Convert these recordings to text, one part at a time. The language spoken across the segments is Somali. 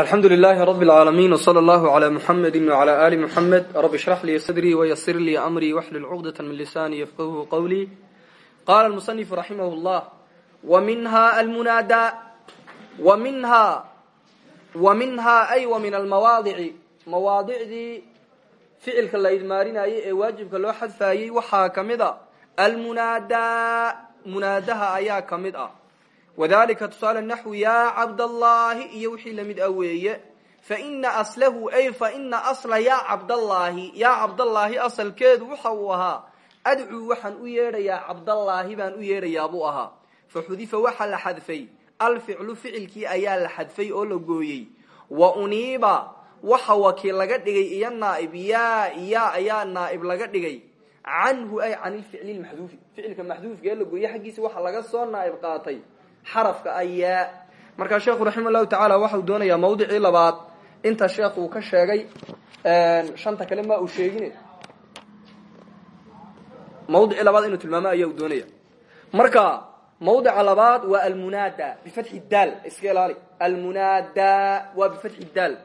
alxamdu lilaahi rab اlcaalamiin wslى allahu عlى muxamedi wعlى ali muxamed rab ishrax lii sadrii wayasir lii amrii waxlul cuqdaة min lisaani yafqahu qawlii qala almusanifu raximah اllah wminha almunaada wminha wa minhaa ay wa min almawaadici mawaadicdii ficilka la idmaarinayay ee waajibka loo xadfaayey waxaa ka mid a almunaadaa munaadaha ayaa ka mid ah wadalika tusaale naxwu yaa cabdallaahi iyo wixii la mid ah weeye faina aslahu ay faina asla yaa cabdallaahi yaa cabdallaahi asalkeedu waxa uu ahaa adcuu waxaan u yeedhayaa cabdallaahi baan u yeedhayaa buu ahaa faxudifa waxa la xadfay alficlu ficilkii ayaa la xadfay oo la gooyey wa uniiba waxa wakiil laga dhigay iyo naaib ya ya ayaa naaib laga dhigay canhu ay can ilficli lmaxduufi ficilka maxduufka ee la xaggiisa waxa laga soo naaib qaatay xarafka ayaa. Markaa sheekhu raxima llahu tacaala doonayaa mawdicii labaad. Inta sheekh uu ka sheegay shanta kale ma uu sheegin. Mawdicii labaad inuu tilmaamo ayaa u marka mawdica labaad waa almunaada bifatxi daal iska ilaali almunaada waa bifatxi daal.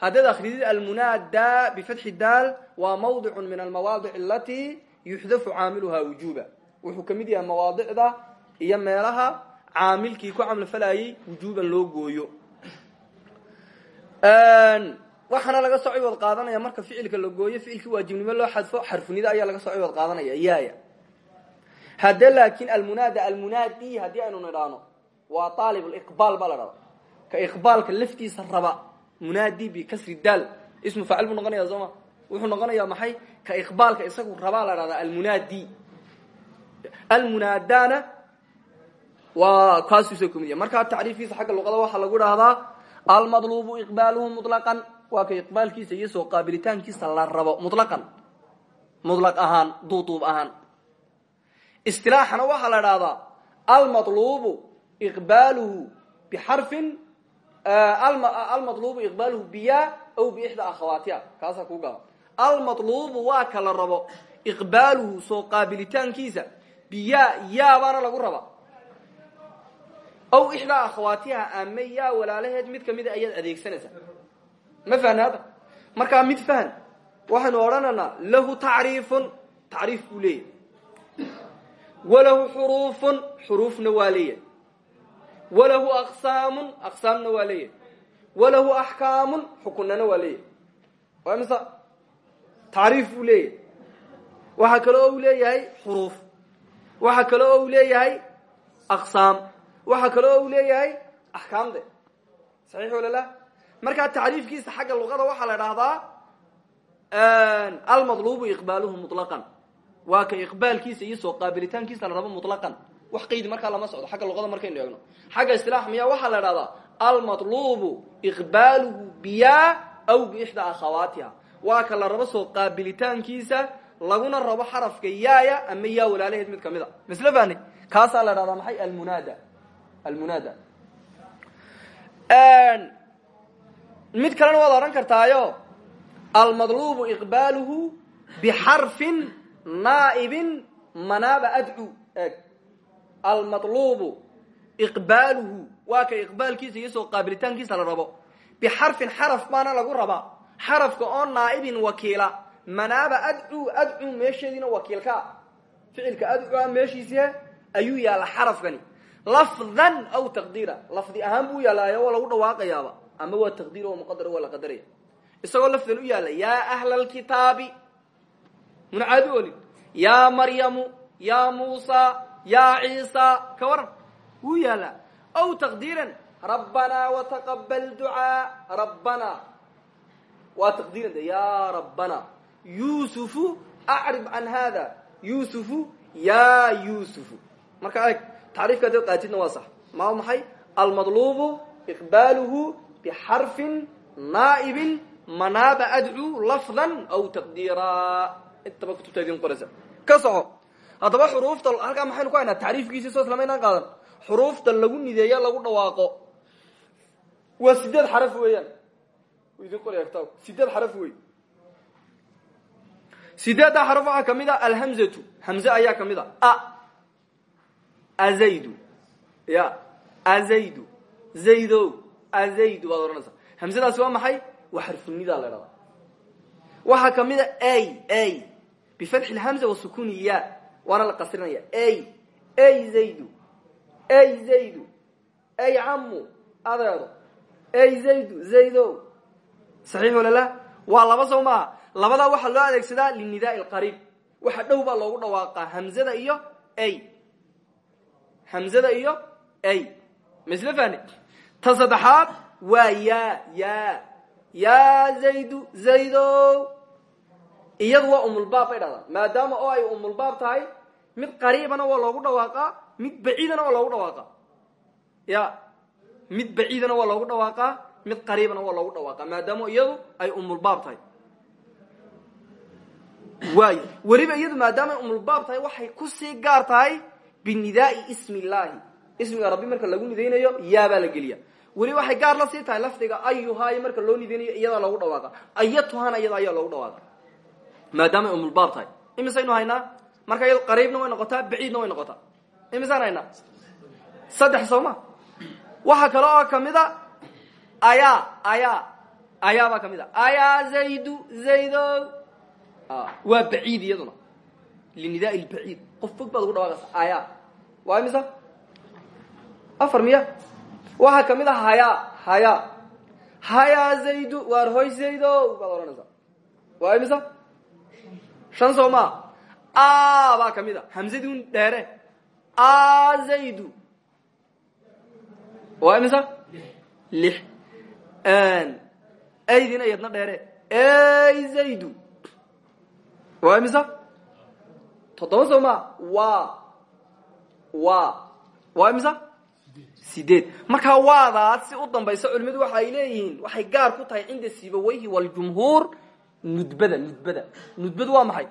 Haddaad akridid almunaada bifatxi daal waa mawdicu min almawaadic alati yuxdafu caamiluha wujuba wuxuu caamilkii ku camlfalayay wujuban loo gooyo. Waxaana laga soo ciwad qaadanaya marka ficilka la gooyo ficilkii waajibnimo loo xadfo xarfunida ayaa laga soo ciwad qaadanaya yaya hadde laakin almunaada almunaadi haddii aynu nidhaahno waa aalib iqbaal baa la dhahda ka iqbaalka laftiisa raba munaadi bikasri daal. Ismu faacil buu noqonaya soo ma wuxuu noqonayaa maxay? Ka iqbaalka isagu rabaa la dhahdaa almunaadi. Almunaadana waa kaasuusa kumid yahay markaa tacriifkiisa xagga luqada waxaa lagu dhahdaa almadlubu iqbaaluhu muطlaqan waa ka iqbaalkiisa iyo soo qaabilitaankiisa la rabo muطlaqan muطlaq ahaan duuduub ahaan istilaaxana waxaa la dhahdaa almalubu iqbaaluhu bixarfin almalubu iqbaaluhu biya aw biixda akhawaatiha kaasaa kuu gaba almalubu waa ka la rabo iqbaaluhu soo qaabilitaankiisa biya yaabaana lagu raba aw ixdaa akhawaatiha ama yaa walaalaheed mid kamida ayaad adeegsanaysaa. Ma fahna hadda markaa mid fahan waxaynu odhanaynaa lahu tacriifun tacriif buu leeyahy walahu xuruufun xuruufna waa leeyahay. Walahu aqsaamun aqsaamna waa leeyahay. Walahu axkaamun xukunnana waa leeyahay. Waa mise tacriif buu leeyahay. Waxaa kale oo u waxaa kale oo u leeyahay axkaamde saxiix walala markaa tacriifkiisa xagga luqada waxaa la dhahdaa almadlubu iqbaaluhu muطlaqan waa ka iqbaalkiisa iyo soo qaabilitaankiisa la rabo muطlaqan wax qaydi markaa lama socdo xagga luqada markaynu eegno. Xagga isilaax miyaa waxaa la dhahdaa almatlubu iqbaaluhu biya aw biixda akhawaatiha. Waa ka la rabo soo qaabilitaankiisa laguna rabo xarafka yaaya ama yaa walaalaheed mid ka mid a. Kaasaa la dhahdaa maxay almunaada almunaada mid kalena waad odhan kartaayo almadlubu iqbaaluhu bixarfin naaibin manaaba adcu eeg. Almalubu iqbaaluhu waa ka iqbaalkiisa iyo soo qaabilitaankiisa la rabo. Bixarfin xaraf baana lagu rabaa xarafka oo naaibin wakiila. Manaaba adcu adcu meesheediina wakiilkaa ficilka adcua meeshiisa ayuu yaalla xarafkani lafdan aw taqdiira. Lafdi ahaan buu yaallaayo waa lagu dhawaaqayaaba. Ama waa taqdiir oo muqadar waa la qadaraya isagoo lafdan u yaalla yaa ahla alkitaabi muna caadi olin yaa maryamu yaa muusa yaa ciisa ka waran wuu yaallaa. Aw taqdiiran rabbanaa wataqabal ducaa rabbana. Waa taqdiiran de ya rabbana yusufu acrib can hada yusufu ya yusufu marka tacriifka adaad qaatidna waa sax maa maxay almadlubu iqbaaluhu bixarfin naaibin manaaba adcu lafdan aw taqdiira. Intaba kutubta idin qoraysa. Ka soco. Haddaba xuruufta halkaa maxaynu ku haynaa tacriifkiisi soo islamaynaan qaadan. Xuruufta lagu nideeya lagu dhawaaqo. Waa sideed xaraf weeyaan. Idin qoraya kitaabku sideed xaraf wey sideeddaa xaraf waxaa ka mid a alhamzatu. Hamze ayaa ka mid a a azaydu. Ya azaydu. Zaydo azaydu baad odhanaysaa hamsadaasi waa maxay? Waa xarfunida la dhahdaa waxaa ka mid a a a bifatxi lhamza wasukuni ya. Waana la qasrinaya. A a zaydu. A zaydu. Ay camu adeero ay zaydu zaydo. Saxiix walala waa laba soo maaha. Labadaa waxaa loo adeegsadaa linidaai lqariib waxa dhow baa loogu dhawaaqaa hamzada iyo a hamzada iyo a masle fahne ta saddexaad waa ya ya ya zaydu zaydo. Iyadu waa umulbaab bay dhahdaa. Maadaama oo ay umulbaab tahay mid qariibana waa loogu dhawaaqaa mid baciidana waa loogu dhawaaqa. Ya mid baciidana waa loogu dhawaaqaa mid qariibana waa loogu dhawaaqa. Maadaama iyadu ay umulbaab tahay. Waayo weliba iyadu maadaama ay umulbaab tahay waxay ku sii gaar tahay binidaai ismi illaahi ismiga rabbi marka lagu nidaynayo yaabaa la geliya. Weli waxay gaar la sii tahay lafdiga ayuhaayo marka loo nidaynayo iyadaa loogu dhawaaqa. Ayatuhana iyada ayaa loogu dhawaaqa. Maadaama ay umulbaab tahay. Imisaynu haynaa marka iyado qariibna way noqotaa baciidna way noqotaa. Imisaan haynaa? Saddex soo ma? Waxaa kale oo ka mid a ayaa ayaa ayaa baa ka mid a ayaa zaydu zaydo. Waa baciid iyaduna. Linidaa lbaciid qof fog baad ugu dhawaaqaysa ayaa waa imisa afar miya? Waxaa ka mid a haya haya. Hayaa zaydu waar hoy zaydo? Baad odhanaysaa. Waa imisa shan soo maa a baa ka mid a hamsadii un dheere. A zaydu. Waa imisa lix. Aydina iyadna dheere. Ey zaydu. Waa imisa toddoba soo maa wa wa. Waa imisa sideed. Markaa waadaas si u dambaysa culimadu waxa ay leeyihiin waxay gaar ku tahay cinda sibaweyhi waljumhuur nudbada nudbada. Nudbadu waa maxay?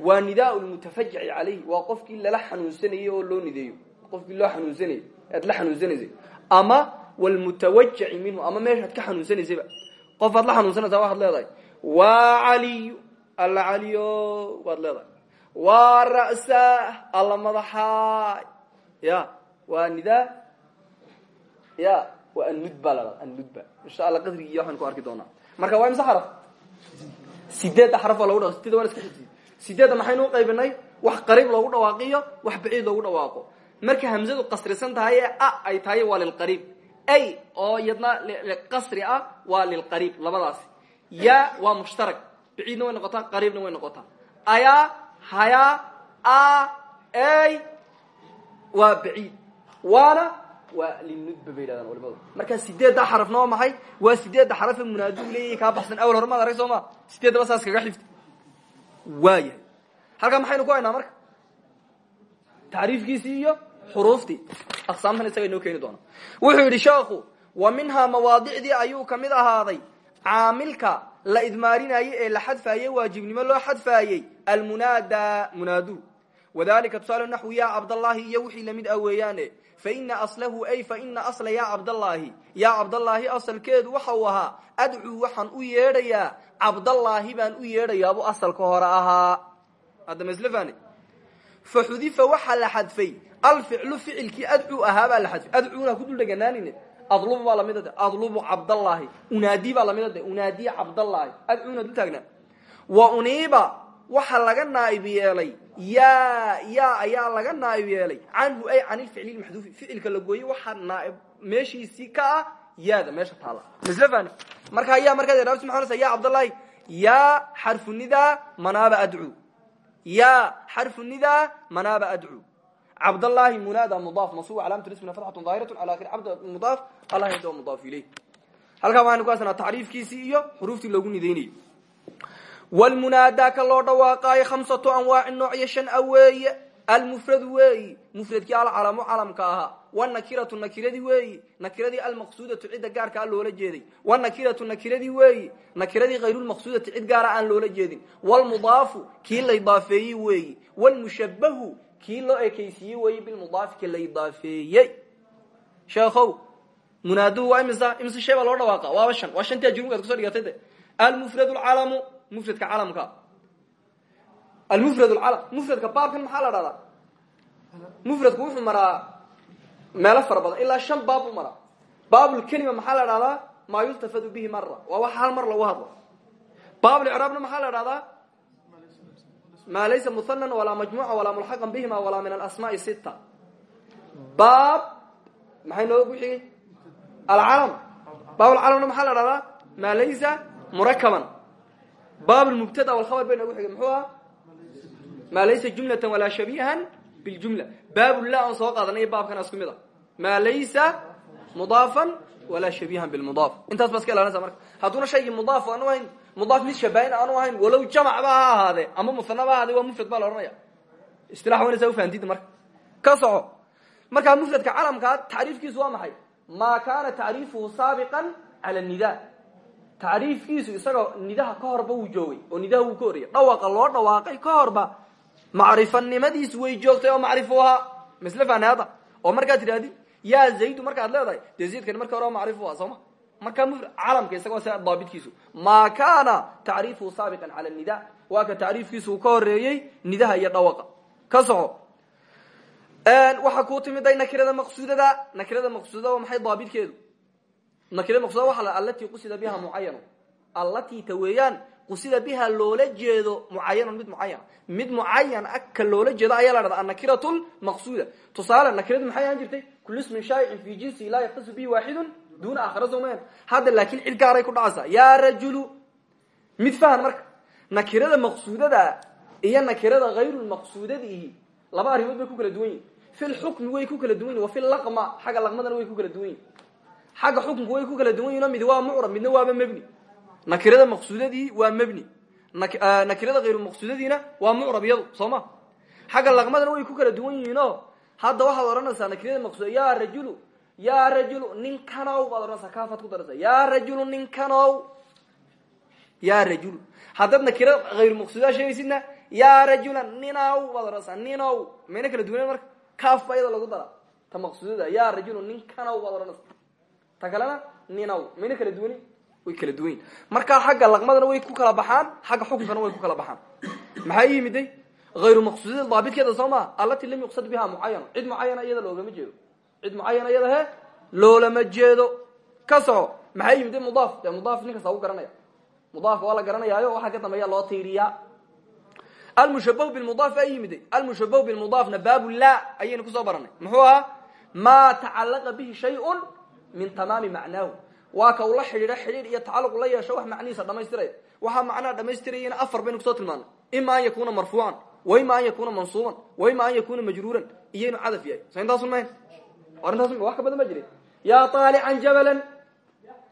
Waa nidaa lmutafajici calayhi. Waa qofkii lala xanuunsanayey oo loo nideeyo. Qofkii loo xanuunsanayey aad la xanuunsanaysay ama wlmutawajici minhu ama meeshaad ka xanuunsanaysayba qof aad la xanuunsanaysaa waxaad leedahay waa caliyu alla caliyo waad leedahay. Waa ra'sa alla madaxaay ya waa nidaa ya waa annudba la annudba insha alla qadrigi iyo waxaan ku arki doonaa. Marka waa imse xaraf? Sideedda xaraf waa logu dhawa sideeda waan iska xifdiyey. Sideedda maxaynu uqaybinay wax qariib loogu dhawaaqiyo wax baciid loogu dhawaaqo. Marka hamzadu qasrisan tahay ee a ay tahay waa lilqariib ay oo iyadna qasri ah waa lilqariib labadaasi. Ya waa mushtarag baciidna way noqotaa qariibna way noqotaa. Ayaa hayaa a ay waa baciid. Waana waa linudba bay yidhahdaan culimadu. Marka sideedda xarafna waa waa sideedda xarafe munaadu leeyahay kaa baxsan. Awal hore maad arag soo ma? Sideeddaba saas kaga xifti. Waayahay. Halkaa maxaynu ku haynaa marka? Tacriifkiisii iyo xuruuftii. Aqsaamtan isaga inoo keeni doona wuxuu yidhi sheekhu wa minhaa mawaadicdii ayuu ka mid ahaaday. Caamilka la idmaarinaayey ee la xadfaayey waajibnimo loo xadfaayey almunaada munaadu wadalika tusaale naxwi ya cabdallaahi iyo wixii la mid ah weeyaane. Faina aslahu ay faina asla ya cabdallaahi yaa cabdallaahi asalkeedu waxa uu ahaa adcuu waxaan u yeedhayaa. Cabdallaahi baan u yeedhayaabuu asalka hore ahaa. Hadda maslefani fa xudifa waxaa la xadfay alficlu ficilkii adcuu ahaa baa la xadfay. Adcuuna ku dul dheganaanine adlubu baa la mid ade adlubu cabdallaahi unaadi baa la mid ade unaadiy cabdallaahi ya ya ayaa laga naaib yeelay. Canhu ay can ilficli maxduufi. Ficilka la gooyey waxaa naaib meeshiisii ka ah yaada meesha taala. Maslefani markaa ya markaad raabti maxaa ya cabdallaahi ya xarfu nidaa manaaba adcuu ya xarfu nidaa manaaba adcuu cabdallaahi munaada mudaaf mansuub calaamatu ismina fatxatun daahiratu cala akhiri cabd mudaaf allah yada mudaaf ilayh. Halkaa waxaynu ku hasanaa tacriifkiisii iyo xuruuftii loogu nidaynayay wlmunaadaa ka loo dhawaaqaayo khamsatu anwaacin noocyo shan a weeye. Almufradu weeyi mufradkii alcalamu calamka ahaa. Wanakiratu nakiradii weeyi nakiradii almaqsuudatu cidda gaarka a loola jeeday wanakiratu nakiradii weeyi nakiradii hayrulmaqsuudati cid gaara aan loola jeedin. Wlmudaafu kii la idaafeeyey weeyi. Wlmushabahu kii loo ekaysiiyey weeyi bilmudaafi ki la idaafeeyey sheekhow munaadu waa imisa imise shay baa loo dhawaaqa waaba shan waa shantii ajrumigaad kuso dhigatay mufradka calamka almufrad lcalam mufradka baabkan maxaa la dhahdaa? Mufradku wuxuu maraa meelo fara badan ilaa shan baab u maraa. Baabulkelima maxaa la dhahdaa? Maa yultafadu bihi mara waa wax hal mar lagu hadlo. Baablicraabna maxaa la dhahdaa? Maa laysa muhanan walaa majmuuca walaa mulxaqan bihima walaa min alasmaai sita baab maxay noogu xigay alcalam baabulcalamna maxaa la dhahdaa? Maa laysa murakaban baab lmubtada walkhabar bay noogu xigay muxuu aha maa laysa jumlatan walaa shabiihan biljumla baabula aan soo qaadanay baabkana isku mid a maa laysa mudaafan walaa shabiihan bilmudaaf intaas baa iska ilaalinaysa marka hadduuna shaygii mudaaf aanu ahayn mudaaf mid shabahin aanu ahayn walow jamac ba ha ahaadee ama musana ba ahaadee waa mufrad baa la odhanaya istilax wanaysaa ufahamtid marka ka soco markaa mufradka calamkaa tacriifkiisu waa maxay maa kaana tacriifuhu saabiqan cala nida tacriifkiisu isagoo nidaha ka horba wuu joogay oo nidaha wuu ka horeyay loo dhawaaqay ka horba macrifanimadiisu way joogtay oo macrifu ahaa. Fanaada oo markaad tidhahdid yaa zaydu markaad leedahay dee marka hore macrifu aha sooma? Markaa mufrad calamka isagoo se daabitkiisu. Maa kaana tacriifuhu saabiqan cala nida waa ka tacriifkiisu ka horeeyey nidaha iyo dhawaqa. Ka soco. Waxaa kuu timiday nakirada maqsuudada. Nakirada maqsuudada waa maxay daabitkeedu nakirada maqsuudada waa la allatii qusida biha mucayanu allatii ta weeyaan qusida biha loola jeedo mucayanun mid mucayan mid mucayan a ka loola jeedo ayaa la dhahda annakiratu lmaqsuuda tusaale nakiradu maxay ahaan jirtay? Kul ismin shaayicin fi jinsi laa yaktasu bihi waaxidun duuna aakhira soman hadda laakin cid gaaray ku dhacaysaa yaa rajulu mid fahan marka. Nakirada maqsuudada iyo nakirada hayrulmaqsuudadiihi laba arrimood bay ku kala duwan yihiin fi lxukmi way ku kala duwan yihiin wa fi laqma xagga laqmadana way ku kala duwan yihiin xagga xukunka way ku kala duwan yihiin mid waa mucrab midna waaba mebni nakirada maqsuudadii waa mebni nakirada hayrulmaqsuudadiina waa mucrab iyadu soo ma? Xagga laqmadana way ku kala duwan yihiin o hadda waxaad odhanaysaa nakirada maqsuud ya rajulu ya rajulu ninkanow baad odhanaysaa kaafaad ku daraysaa ya rajulu ninkanow ya rajulu. Haddaad nakira hayru maqsuudaa sheegaysidna ya rajula ninaw baad odhanaysaa ninow. Mayna kala duwaneen marka? Kaaf ba iyada lagu dara ta maqsuudada ya rajulu ninkanow baad odhanaysaa ta kalena ninaw mayna kala duwanin way kala duwan yihiin markaa xagga laqmadana way ku kala baxaan xagga xukunkana way ku kala baxaan. Maxaa yimiday hayru maqsuudada daabitkeeda soo maa allatii lam yuqsad biha mucayano cid mucayana iyada loogama jeedo. Cid mucayana iyada he loolama jeedo. Ka soco. Maxaa yimid mudaaf. Dee mudaaf nin kasta u garanaya. Mudaafka waa la garanayaayo waxaa ka dambeeya loo tiiriyaa. Almushabahu bilmudaaf a yimid almushabahu bilmudaafna baabu la ayaynu ku soo baranay. Muxuu ahaa maa tacalaqa bihi shayun min tamaami macnaahu. Waa ka ula xidhiidho xidhiidh iyo tacalluq la yeesho wax macnihiisa dhamaystiraya waxaa macnaha dhamaystirayana afar baynu ku soo tilmaanay. Ima an yakuna marfuucan wa ima an yakuna mansuuban wa ima an yakuna majruuran. Iyo inu cadaf yahay. So intaasun mahayn? War intaas wax ka badan ma jiri yaa aalican jabalan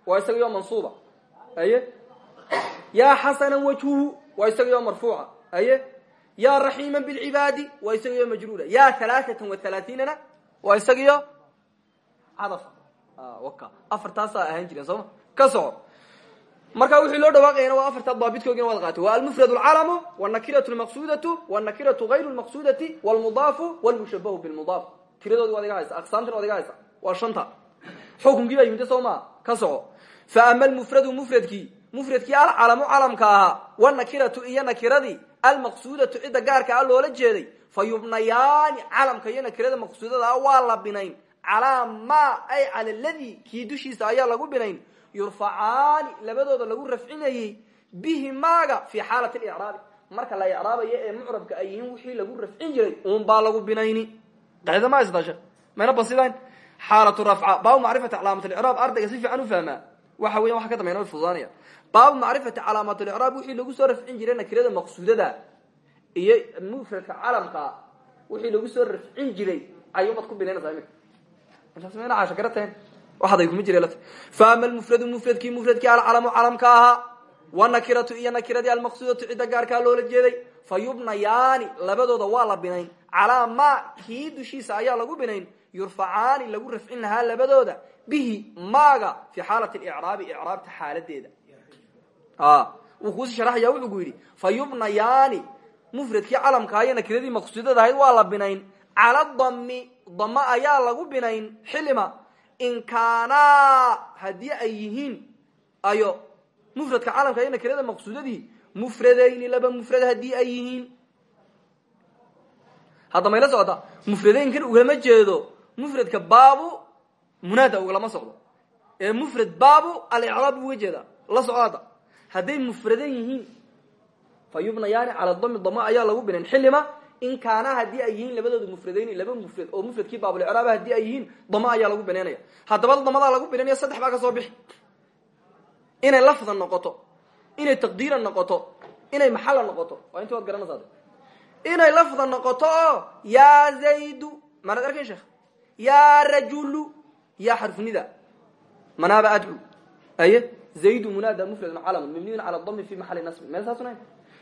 waa isagaiyo mansuuba. Aye yaa xasanan wajhuhu waa isagaiyo marfuuca. Aye yaa raxiima bilcibaadi waa isagaiyo majruura. Yaa alaaatan wa halaaiinana waa isagiyo cadafa. waka Ah, afartaasaa ahaan jireen sooma ka marka wixii loo dhawaaqayana waa afartaa daabitkoogina waad qaatay waa almufrad alcalamu wanakiratu lmaqsudatu wanakiratu hayru lmaqsudati walmudaafu walmushabahu bilmudaaf tiradoodi waad iga haysa aqsaamtan waad iga haysa waa shanta. Xukunkii baa yimida soomaa ka soco fa ama almufradu mufradkii mufradkii alcalamu calamka ahaa wanakiratu iyo nakiradii almaqsudatu cidda gaarka a loola jeeday fa yubnayaani calamka nakirada maqsuudada ah waa la binayn calaa ay cala ladii kii dushiisa ayaa lagu binayn yurfacaani labadooda lagu rafcinayey bihi maaga fi xaalati licraabi marka la icraabayo ee mucrabka ay yihiin wixii lagu rafcin jiray un baa lagu binayni. Qacida ma haystashe mayna basidayn xaalatu rafca baabu macrifati calaamat licraab ardayga si fiican u fahmaa. Waxa weyan waxa ka dambayna way fududaanaya baabu macrifati calaamat licraab wixii lagu soo rafcin jiray nakirada maqsuudada iyo mufradka calamkaa wixii lagu soo rafcin jiray ayuubaad ku binaynaysaa imika intaas mayna caasha garateen waxaday kuma jire fa ama almufradu mufradkii mufradkii alcalamu calamka ahaa wanakiratu iyo nakiradii almaqsuudatu cidda gaarkaa loola jeeday fa yubnayaani labadooda waa la binayn calaa ma kii dushiisa ayaa lagu binayn yurfacaani lagu rafcin lahaa labadooda bihi maaga fi xaalati icraabi icraabta xaaladeeda wuu kuusi sharaxaya wuxuu ku yidhi. Fa yubnayaani mufradkii calamkaa iyo nakiradii maqsuudada ahayd waa la binayn cala dami dama ayaa lagu binayn xilima in kaanaa haddii ay yihiin ayo mufradka calamka iyo nakirada maqsuudadii mufradayni laba mufrad haddii ay yihiin. Hadda mayla socota mufradaynkan ugama jeedo mufradka baabu munaada ugalama socdo. Ee mufrad baabu alicraab uga jeeda la socda hadday mufradan yihiin fa yubnayaani cala dami dama ayaa lagu binayn xillima in kaana haddii ay yihiin labadooda mufradayni laba mufrad oo mufradkii baabulicraab haddii ay yihiin dama ayaa lagu binaynaya haddaba damadaa lagu binaynaya saddex baa ka soo bixi. Inay lafdan noqoto inay taqdiiran noqoto inay maxalla noqoto waa inta waad garanaysaa inay lafdan noqoto oo yaa zaydu maanad sheekh? Yaa rajulu yaa xarfunida manaaba adcu. Aye zaydu munaada mufradun calamun mabniyun cala dami fi maxali nasbi. Meel saasuna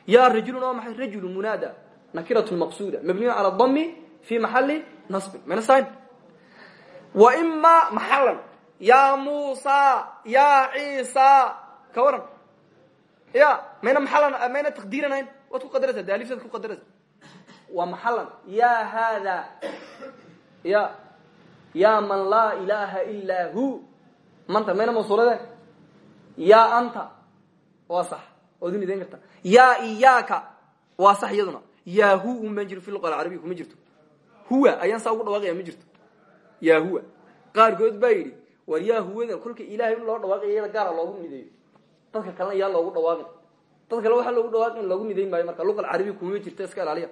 yaa rajulun maxay? Rajulu munaada nakiratu maqsuuda mabniyun cala dami fi maxali nasbin meel sain wa ima maxalan yaa muusa yaa ciisa ka waran ya mayna maxalan mayna taqdiiranayn waad ku qadaraysaa de aliftaad ku qadaraysa waa maxalan ya hada ya ya man laa ilaha ilaa hu manta mayna mawsuulade ya anta waa sax waad u nidayn kartaa ya iyaaka waa sax iyaduna ya hu un baan jiro fi luqa alcarabiya kuma jirto. Huwa ayaan saa ugu dhawaaqaya ma jirto. Ya huwa. Qaarkood baa yidhi war yaa huwada kolka ilaahay in loo dhawaaqaya iyada gaara loogu nideeyo dadka kalena yaa loogu dhawaaqin. Dad kale waxaa loogu dhawaaqin loogu nidayn maayo marka luqa alcarabiya kuma jirto iska ilaaliya.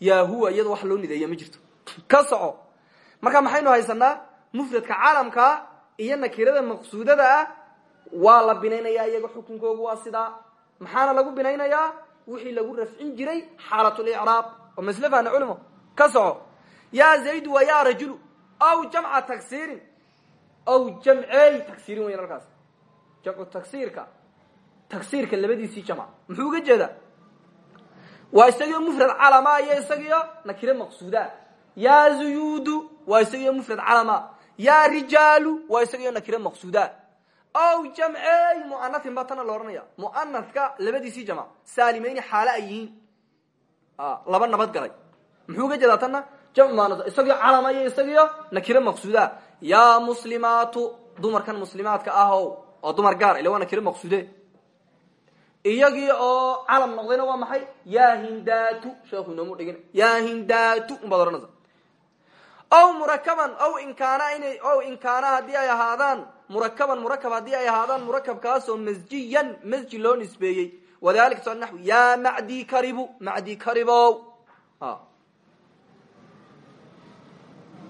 Yaa huwa wax loo nideeya ma jirto. Ka marka maxaynu haysanaa mufradka caalamkaa iyo nakirada maqsuudada ah waa la binaynayaa iyaga xukunkoogu waa sidaa. Maxaana lagu binaynayaa wixii lagu rafcin jiray xaalatlicraab oo masle culimo ka soco. Yaa wa yaa rajulu aw jamca tagsiirin aw jamceey tagsiirin weyan halkaas. Jamcu tagsiirka tagsiirka labadiisii jamc. Muxuu uga jeedaa waa isagiyo mufrad calama iyo isagiyo nakire maqsuuda. Yaa zuyuudu waa isagiyo mufrad calama. Yaa rijaalu waa isagiyo nakire maqsuuda ow jamceey muanatin baa tana la odhanaya muanatka labadiisii jamc saalimayni xaale ay yihiin laba nabad galay muxuu uga jeedaa tanna jamc muana isagiyo calama iyo isagiyo nakire maqsuuda yaa muslimaatu dumarkan muslimaadka ahow oo dumar gaar ila waa iyagii oo calam noqdayna waa maxay yaa hindatu sheekhu inoomu dhigin yaa hindatu unbaad odhanaysa ow murakaban ow inkaana inay ow inkaana haddii ay ahaadaan murakaban murakab haddii ay ahaadaan murakabkaasoo masjiyan masji loo nisbeeyey. Wadalika so naxwi yaa macdi karibu macdi karibow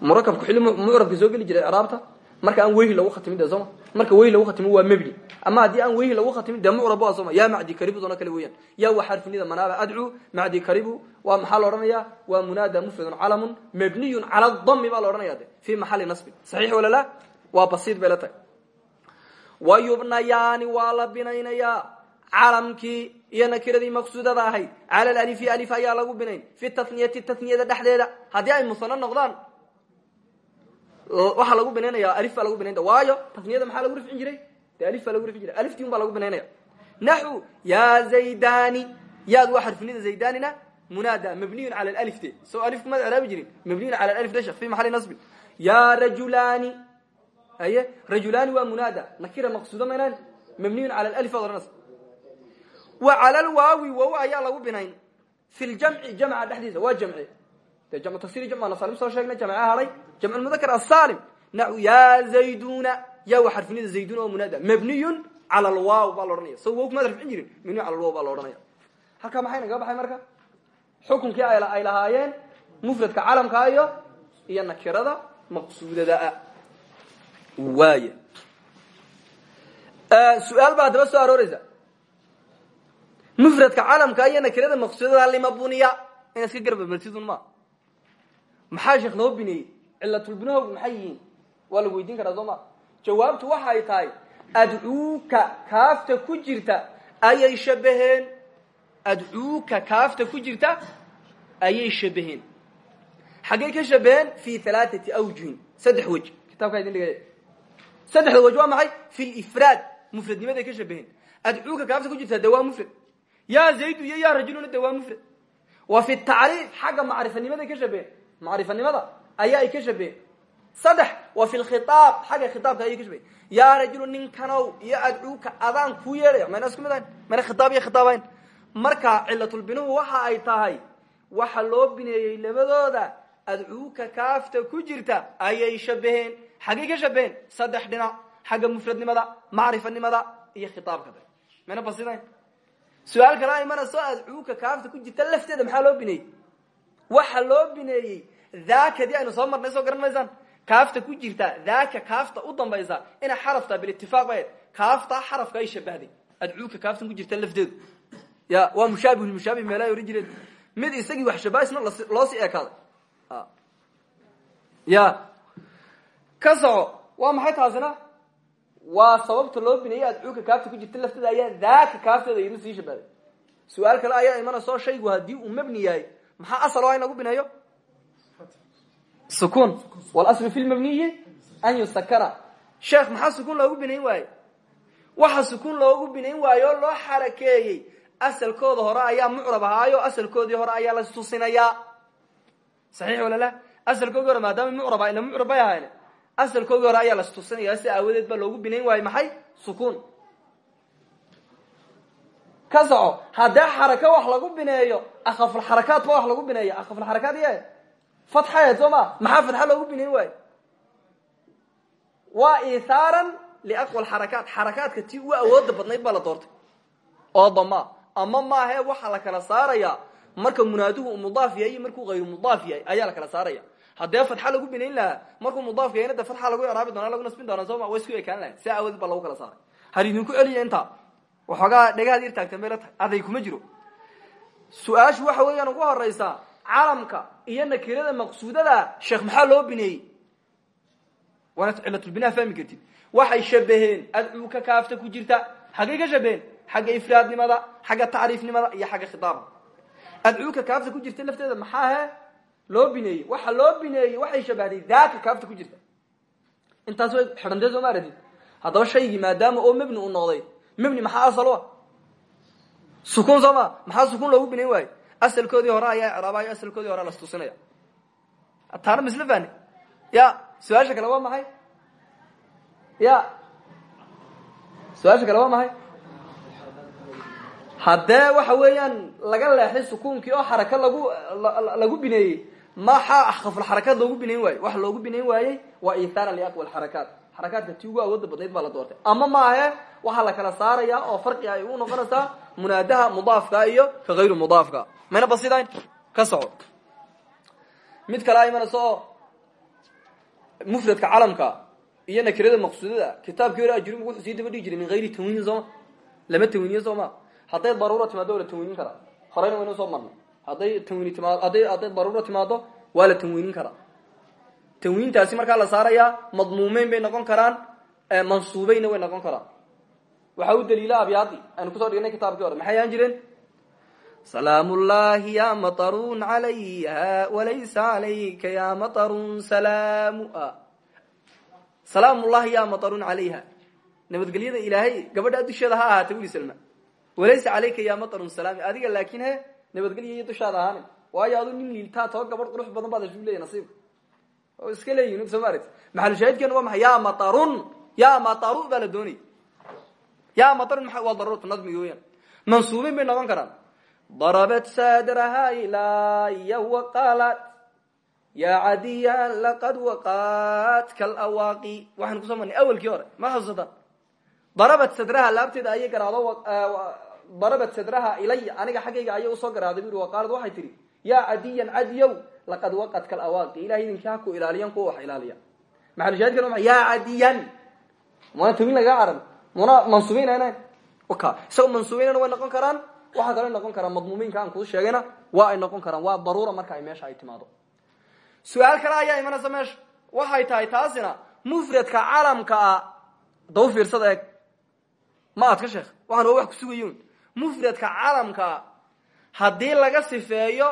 murakabku xilli mucrabka soo geli jiray icraabta marka aan weyhi lagu khatimin de sooma marka weyhi lagu khatimo waa mebni ama haddii aan weyhi lagu khatimin dee mucrab waa sooma yaa macdi karibu doona kale weeyaan. Yaa waa xarfinida manaaba adcu macdi karibu waa maxaa la odhanaya waa munaada mufradun calamun mabniyun cala dami baa la odhanaya de fi maxali nasbin saxiix wala la waa basiid bay la tahay wa yubnayaani waa la binaynayaa calamkii iyo nakiradii maqsuudada ahayd cala alalifi alif ayaa lagu binayn fi taniyati taniyada dhexdeeda haddii ay lagu binaynaya alif lagu binaynaya waayo taniyada maxaa lagu rifcin jiray alif lagu rifcin jiray aliftii un baa lagu binaynaya naxu ya zaydani yaad waa xarfinida zaydanina munaada mabniyun cala alif de so alifku maad ceraabi jirin mabniyun cala alif de fi maxali nasbi ya rajulani haye rajulani waa munaada nakira maqsuuda maynaan. Mabniyun cala alif baad odhanaysa wa cala lwaawi wow ayaa lagu binayn. Fi ljamci jamca dhexdiisa waa jamci. De jamcu tafsiri jamc nasalim soo sheegnay jamca haday jamcu mudakar asalim naxu ya zayduna. Ya waa xarfinida zayduna oo munaada mabniyun cala alwaaw baa la odhanaya so wow kumaad rafcin jirin. Mabniyun cala alwaaw baa la odhanaya halkaa maxay nagaga baxay marka? Xukunkii ay lahaayeen mufradka calamkaa iyo iyo nakirada maqsuudadaa waaya su'aal baa daba soo arooreysa mufradka calamka iyo nakirada maqsuudada lima buniya. Ina iska garbabalsidun ma. Maxaa sheekh noo bineeyey cilatulbinahoogu maxay yihiin? Waa lagu weydiin karaa soo ma? Jawaabtu waxa ay tahay adcuuka kaafta ku jirta ayay shabaheen. Adcuuka kaafta ku jirta ayay shabaheen. Xaggay ka shabaheen fi halaaثati awjuhin saddex wej kitabkaa idin dhigay saddexda wej waa maxay? Fi lifraad mufradnimaday ka shabaheen adcuuka kaafta ku jirta de waa mufrad. Ya zaydu iyo ya rajuluna de waa mufrad. Wa fi tacriif xagga macrifanimaday ka shabaheen macrifanimada ayaa ay ka shabaheen saddex wa fi lkhiaab xagga khitaabka ayay ka shabaheen ya rajulu ninkanow iyo adcuuka adaan kuu yeedhaya mayna isku waxa ay tahay waxa loo bineeyey labadooda adcuuka kaafta ku jirta ayay shabaheen xaggay ka shabaheen saddex dhinac xagga mufradnimada macrifanimada iyo khitaabka de mayna basidayn su'aal kale imanayso adcuuka kaafta ku jirta lafteeda maxaa loo bineeyey waxa loo bineeyey daakadii aynu soo marnay soo garan maysaan kaafta ku jirta daaka kaafta u dambaysa inay xarafta bilitifaaq ba kaafta xarafka ay shabahday adcuuka kaaftan ku jirta lafteedu ya waa mushaabih mushaabih meelay ohan jireen mid isagii wax shabaha isna loo sii ka soco waa maxay taasina? Waa sababta loo bineeyey adcuuka kaafta ku jirta lafteeda ayaa daaka kaafteeda iyadu sii shabahday su'aal kale ayaa imanayso shaygu haddii uu mabni yahay. Maxaa asal o in lagu bineeyo sukun. Wاlaslu fi lmabniyi an yusakana sheekh maxaa sukun loogu binayn waaye? Waxa sukun loogu binayn waayo loo xarakeeyey asalkooda hore ayaa mucrab ahaayo asalkoodii hore ayaa lastusinayaa saxiix wala la? Asalkoodii hore maadaama mucrab ina mucrab bay ahayn asalkoodii hore ayaa lastusinaya si aawadeed baa loogu binayn waayo maxay? Sukun. Ka soco haddee xarako wax lagu bineeyo akafulxarakaat ba wax lagu bineeyo akafulxarakaat ye fatxaheed soo ma? Maxaa fatxa loogu binayn waayo waa ithaaran liaqwa xarakaat xarakaadka tii u awooda badnayd baa la doortay. Oo dama ama maahe waxaa la kala saaraya marka munaaduhu mudaaf yahay iyo markuu hayru yahay ayaa la kala saaraya haddee fatxa lagu binayn lahaa markuu mudaaf yahayna de fatxa lagu eraabi doona lagu nasbin doona soo ma way isku ekaan lahay si aawadeed baa lagu kala saaray. Har idinku celiya intaa waxoogaa dhagahaad ir taagta meel aday kuma jiro. Su'aashu waxa weeyaan ugu horeysaa calamka iyo nakirada maqsuudada sheekh maxaa loo bineeyey? Waana cilatulbinaa fahmi kartid. Waxay shabaheen adcuuka kaafta ku jirta xaggay ka shabaheen xagga ifraadnimada xagga tacriifnimada iyo xagga khitaabka adcuuka kaafta ku jirta lafteeda maxaa he loo bineeyey waxa loo bineeyey waxay shabahday daaka kaafta ku jirta. Intaas way xidhantee soo ma aratid haddaba shaygii maadaama oo mebni uu noqday mebni maxaa asal u ah? Sukun soo ma maxaa sukun loogu binayn waayo asalkoodii hore ayaa icraabayo asalkoodii hore lastusinaya taana misla fahni ya su'aasha kale waa maxay? Ya su'aasha kale waa maxay? Haddee waxa weeyaan laga leexday sukuunkii oo xaraka lagu lagu bineeyey maxaa akafulxarakaat loogu binayn waayo waxa loogu binayn waayey waa ithaaran liaqwa alxarakaat xarakaadka tii ugu awooda badnayd baa la doortay. Ama maahe waxaa la kala saaraya oo farqi ay u noqonaysaa munaadaha mudaafka iyo ka hayru mudaafka. Mayna basidayn? Ka soco mid kale imanaysa oo mufradka calamka iyo nakirada maqsuudada. Kitaabkii hore ajrumi wuxuu sii daba dhigi jiray min hayri tanwiinin sooma lama tanwiiniye soo ma. Hadday daruura timaado waa la karaa horeyna waynu soo marnay hadday tanwiini timaado hadday hadday daruura timaado waa la tanwiinin tanwiintaasi markaa la saarayaa madmuumeyn bay noqon karaan mansuubeyna way noqon karaan. Waxaa u daliila abyaadi aynu ku soo dhignay kitaabkii hore. Maxay ahaan jireen? Salaam ullahi ya matarun calayha walaysa calayka ya matarun salaamu salaam ullahi ya matarun calayha. Nabadgelyada ilaahay gabadha dusheeda ha ahaata wili salma. Walaysa calayka ya matarun salaami adiga laakin nabadgelya iyo dushaada ahaani. Waayo adu nin liiltaa too gabadh qurux badan baad heshu leeya nasiib. Oo iska leeyihiin soo maaragti maxalushaahidkeenu waa maxay? Ya matarun ya mataru baa la doonaya ya matarun maa waa daruurata nadmiga weyaan mansuubin bay noqon karaan. Darabat sadraha ilaya waqalat. Ya cadiya laqad waqat kalawaaqi waxaan ku soo marnay awelkii hore. Ma xasuusataan darabat sadraha laabteeda ayay garaado darabat sadraha ilaya aniga xaggayga ayay u soo garaaday. Bu i waqaalad waxay tihi ya cadiyan cadiyow laqad waqad kalawaaqi ilahay idinkii ha ku ilaaliyan kuwa wax ilaaliya. Maxalushaahidkan waa ya cadiyan mana tawin lagaa caran muna mansuubiynana ka isagoo mansuubiynana way noqon karaan. Waxaa kaloo noqon karaa madmuumiinka aan kuu sheegayna waa ay noqon karaan. Waa daruura marka ay meesha ay timaado. Su'aal kale ayaa imanaysa meesha waxay tahay taasina mufradka calamka ah da u fiirsada eeg. Ma aad ka sheekh? Waxaan waa wax kusugayon mufradka calamkaa haddii laga sifeeyo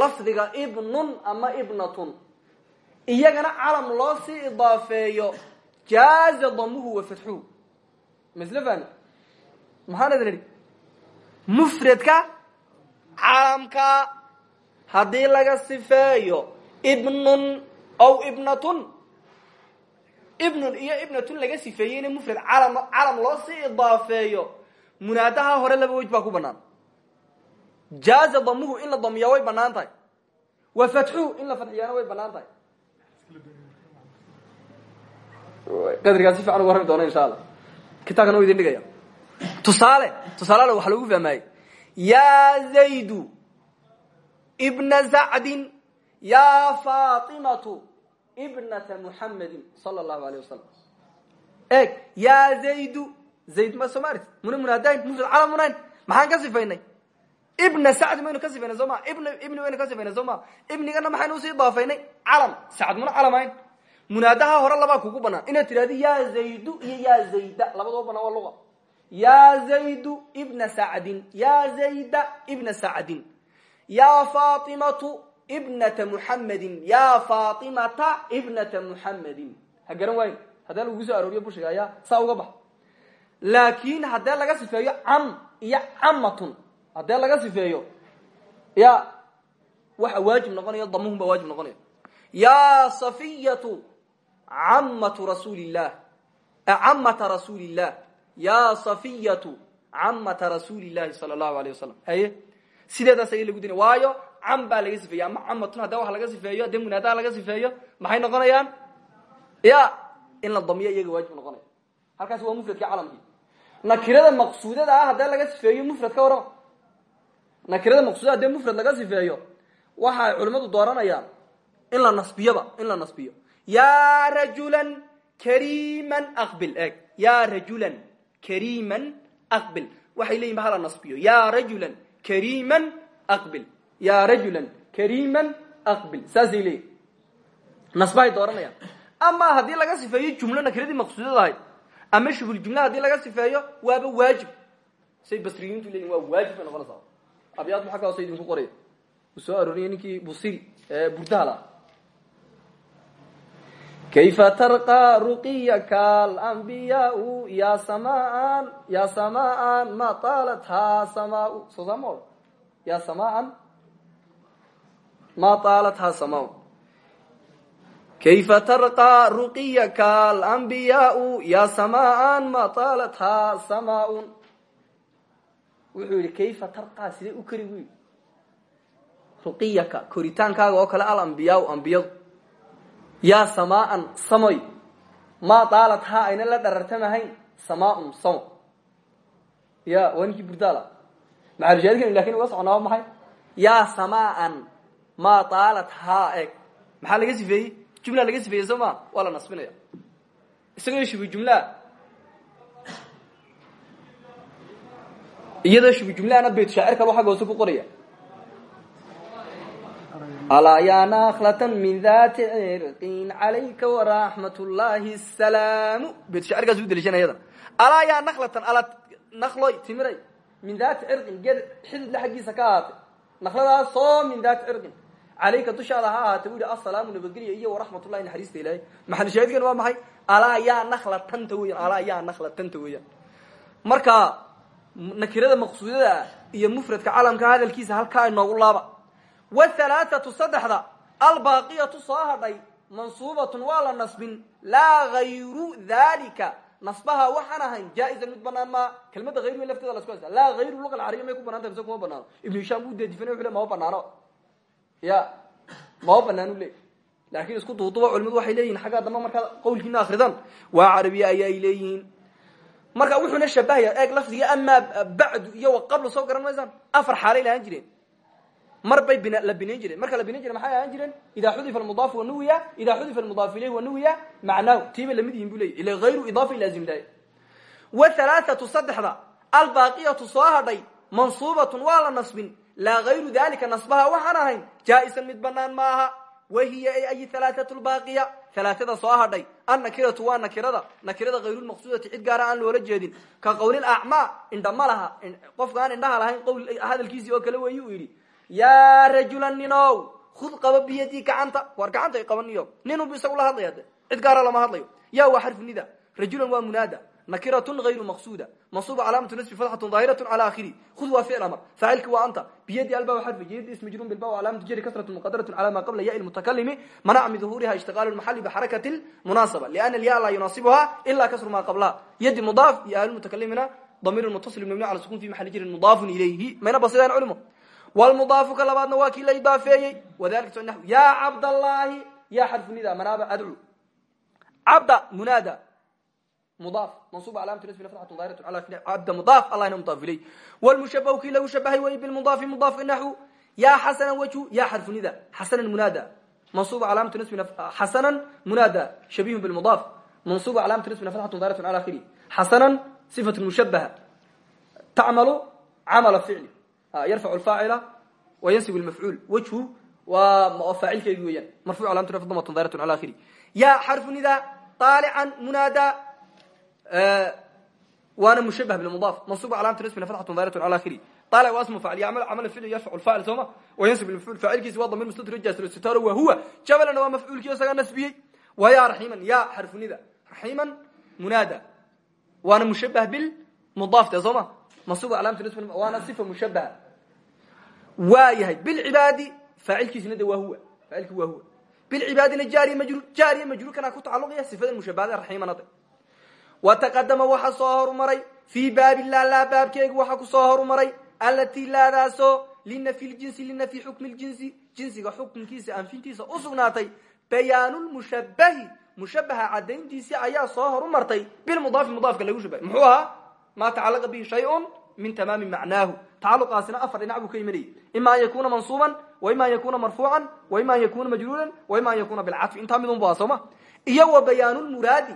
lafdiga ibnun ama ibnatun iyagana calam loo sii idaafeeyo jaaza damuhu wa fatxuhu. Masle fahmi? Maxaan idin idhi? Mufradka calamka haddii laga sifeeyo ibnun ow ibnatun ibnun iyo ibnatun laga sifeeyeyna mufrad calam calam loo sii idaafeeyo munaadaha hore laba wej baa ku banaan jaaza damuhu in la damiya way bannaan tahay. Wa fatxuhu in la fadxiyaana way bannaan tahay. Qadrigaa si fiican uga warrami doona insha allah. Kitaabkana u idin dhigaya. Tusaale tusaale waxa lagu fahmaayey. Ya zaydu bna zacdin ya fatimatu bnata muxamedin sala allahu alayh wasalam eeg ya zaydu zayd ma soo maarti muna munaadayn mufrad calam munayn? Maxaan ka sifaynay? Ibna sacd maynu ka sifaynay soo ma? Ibn ibni waynu ka sifaynay soo ma? Ibnigana maxaynu u sii idaafaynay calam. Sacd muna calamayn munaadaha hore labaa kugu banaan. Inaad tidhahdi ya zaydu iyo ya zayda. Labadoo banaan waa luqa ya zaydu ibna sacdin. Ya zayda ibna sacdin. Ya fatimatu ibnata muxamedin ya fatimata ibnata muxamedin ha garan waayn laakin haddee laga sifeeyo cam iyo camatun haddee laga sifeeyo ya waxa waajib noqonaya damuhun baa waajib noqonaya ya safiyatu camatu rasuulilah camata rasuulilah ya safiyatu camata rasuulillahi sala allahu alayh wasalam haye sideedaas aya lagu dina waayo cam baa laga sifeeya ama camatun haddee wax laga sifeeyo haddee munaadaha laga sifeeyo maxay noqonayaan? Ya in la damiyo iyaga waajib noqonaya. Halkaasi waa mufradkii calamkii nakirada maqsuudada ah laga sifeeyo mufrad ka warama nakirada maqsuudada hadee mufrad laga sifeeyo waxay culimmadu dooranayaan in la nasbiyoba in la nasbiyo. Ya rajulan kariman aqbil eeg. Ya rajulan kariman aqbil. Waxay leeyihiin ba hala nasbiyo. Ya rajulan kariman aqbil. Ya rajulan kariman aqbil. Saasay leeyihiin nasbahay dooranayaan. Ama haddii laga sifeeyo jumlo nakiradii maqsuudada ama shubhuljumla haddii laga sifeeyo waaba waajib. Say basriyiintu leeyihiin waa waajib bay noqonaysaa abyaad maxaa ka hoose idinku qoray? Soo arooriyay ninkii busiri ee burdaha laha kayfa tarqaa ruqiyaka alambiyaau ya samaan ya samaan ma soo saama ya samaan ma taalathaa samaau kayfa tarqaa ruqiyaka alambiyaau ya samaan ma taalathaa samaaun wuxuu yidhi kayfa tarqaa sidee u kari bu yidhi ruqiyaka koritaankaaga oo kale alambiyaau ambiyadu yaa samaan samoy maa daalat ha ayna la dharartamahayn samaaun samo ya waa ninkii burdaala maxalushaadkan laakiin uga soconaa maxay yaa samaan maa daalat ha eg maxaa laga sifeeyey jumla laga sifeeyey soo ma? Waa nasbinaya isagoo shubu jumlaa iyadoo shubu jumlaana bayt shaacir kalo xagga hoose ku qoraya. Alaa ya naklatan min dati cirqin calayka waraxmat llahi salaamu. Bayt shaacirkaas u deliishanaya yadan alaa yaa ala nakloy timiray. Min dati cirqin geed xididla xaggiisa ka ahaatay. Nakladaasoo min dati cirqin calayka dushaada ha ahaatay bu yihi asalaamu nabadgelya iyo waraxmat llahi naxariista ilaahay maxalshaahidkan waa maxay alaa yaa naklatanta weyan alaa yaa naklatanta weeyaan marka nakirada maqsuudada iyo mufradka calamka hadalkiisa halkaa inoogu laaba whalaathatu saddexda albaaqiyatu soo hadhay mansuubatun waa la nasbin laa hayru dalika nasbaha waxaan ahayn jaa-izan mid banaan maa kelmadda hayru lafteeda lasku haysta laa hayru luqa alcarabiya may ku banaan mise kuma banaano ibnu hishaam buu deedifana wuxu le mama banaano ya mama banaan u le. Laakin isku duuduba culimadu waxay leeyihiin xaggaa dambe markaad qawlkiina akridaan waa carabiya ayaay leeyihiin. Marka wuxuuna shabahaya eeg lafdiga amaa bacdu iyo waqablu soo garan maysaan? Afar xaalay lahaan jireen. Mar bay la binayn jireen. Marka la binayn jire maxay ahaan jireen? Ida xudifa almudaaf wanuwiya ida xudifa almudaaf ilayh wanuwiya macnaahu tiibay la mid yihiin bu ley ila hayru idaafa laazimtahay whalaathatu saddexda albaaqiyatu soo hadhay mansuubatun waa la nasbin laa hayru dalika nasbaha waxaan ahayn jaa-isan mid banaan maaha. Wahiya ay halaathatu lbaaqiya halaathada soo hadhay. Annakiratu waa nakirada. Nakirada hayrulmaqsuudati cid gaara aan loola jeedin. Ka qowlil acmaa indha ma laha. Qofka aan indhaha lahayn qowl hadalkiisii oo kale weeyi uu yidhi. Yaa rajulan ninow khud qaba biyadii gacanta. War gacanta ay qabaniyo ninunbu isagu la hadlaya de. Cid gaara lama hadlayo. Ya waa xarfu nakiratun hayru maqsuuda. Mansuuba calaamatu nasbi fatxatun daahiratu cala akhiri. Khud waa ficl amr faacilki waa anta. Biyadi alba wa xarfi jiyadi ism majrun bilba calaamatu jari kasratu muqadaratu cala ma qabla ya lmutakalimi manaca min duhuriha ishtiqaalu lmaxali bixarakati lmunaasaba liana alya laa yunaasibuha ila kasru ma qablaha yadi mudaaf iyo ahlmutakalimina damiir mutasil mabni cala sukun fi maxali jirin mudaafun ilayhi. Mayna basidaan culimo wlmudaafu ka labaadna waa kii la idaafeeyey wadalika naw ya cabdallaahi ya xarfu nida. Manaaba adcu cabda munaada mudaaf mansuub calaamatu nasbi fatxatu daahiratu cala cabda mudaaf allahna mudaaf ilay wlmushabahu kii lagu shabahay wey bilmudaafi mudaafka naxwu ya xasana wajhu ya xarfunida xasanan munaada mansuub calaamatu nasbi xasanan munaada shabihun bilmudaaf mansuub calaamatu nasbina fatxatu daahiratu cala akhiri xasanan sifatu mushabaha tacmalu camala ficli yarfacu lfaacila wa yansib lmafcuul wajhu waa faacilkeedi weeyaan marfuc calaamatu nasbi damatun daahiratu cala akhiri ya xarfunida طaalican munaada waana mushabah bmudaaf mansub calaamati nasbina fatxatun dahiratun cala akhiri طalع waa ismu facil camal ficil yafcu lfaacil sooma wa yansib lmafcuul faacilkiisi waa damir mustadri jaasir sitaaro waa huwa jabalana waa mafcuulkiio isagaa nasbiyey wa yaa raxiiman yaa xarfunida raxiiman munaada waana mushabah bilmudaafte soo ma mansuub calaamati nasbina waana sifa mushabaha waa yahay bilcibaadi faacilkiisina de waa huwa faacilki waa huwa bilcibaadina jaariy majruur jaariya majruurkana ku tacaluqaya sifada mushabahada raxiimanade wataqadama waxa soo horumaray fii baabilala baabkeegi waxa ku soo horumaray allatii laadaasoo linafyi ljinsi linafyi xukmi ljinsi jinsiga xukunkiisa anfintiisa u sugnaatay bayaanulmushabahi mushabaha cadayntiisii ayaa soo horumartay bilmudaafi mudaafka lagu shubahay muxuu ahaa maa tacalaqa bihi shayun min tamaami macnaahu tacaluqaasina afar dhinac buu ka imanayay ima an yakuna mansuuban wa ima an yakuna marfuucan wa ima an yakuna majruulan wa ima an yakuna bilcatfi intaa midunbu a sooma iyo wa bayaanulmuraadi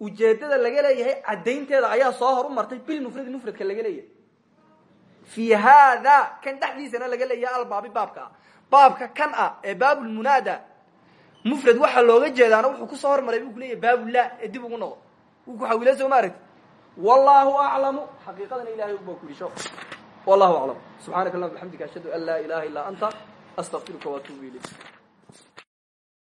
ujeedada laga leeyahay cadaynteeda ayaa soo horumartay bilmufradi mufradka laga leeyahay. Fi hada kan dhexdiisana laga leeyahay albaabi baabka. Baabka kan ah ee baabulmunaada mufrad waxaa looga jeedaana wuxuu ku soo hormaray bu kuleyahy baabula ee dib ugu noqo wuu kuxawila soo wallahu aclamu. Xaqiiqadana ilahay uba kulisho wallahu aclam. Subxaanaka allahuma ashhadu an laa ilaha illa anta astaqfiruka waatubu ilayk